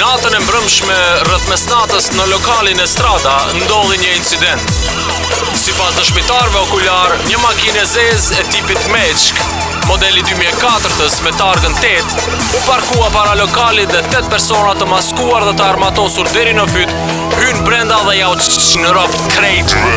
Natën e mbrëmshme rrëth me në lokalin e strada ndodhi një incident. Si pas të shpitarve okular, një makinë e zez e tipit meçk, modeli 2004-ës me targën 8, u parkua para lokalit dhe 8 persona të maskuar dhe të armatosur deri në fyt, hynë brenda dhe jau që në ropë krejtë.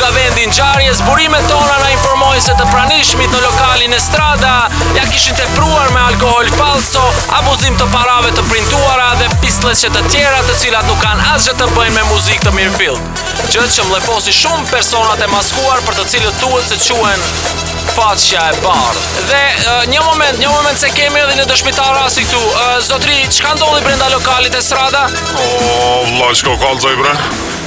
nga vendin ngjarjes, burimet tona na informojnë se të pranishmit në lokalin Estrada ja kishin tepruar me alkool falso, abuzim të parave të printuara dhe që të tjera të cilat nuk kanë asgjë të bëjnë me muzikë të Mirfield. Gjëtë që mleposi shumë personat e maskuar për të cilët duhet të quhen faqja e bardh. Dhe uh, një moment, një moment se kemi edhe në dëshmitar rasti këtu. Uh, zotri, çka ndodhi brenda lokalit Estrada? O, oh, vllaj, që ka ndodhur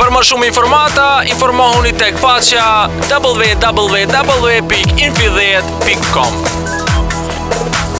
Për më shumë informata, informohuni tek faqja www.infidhet.com.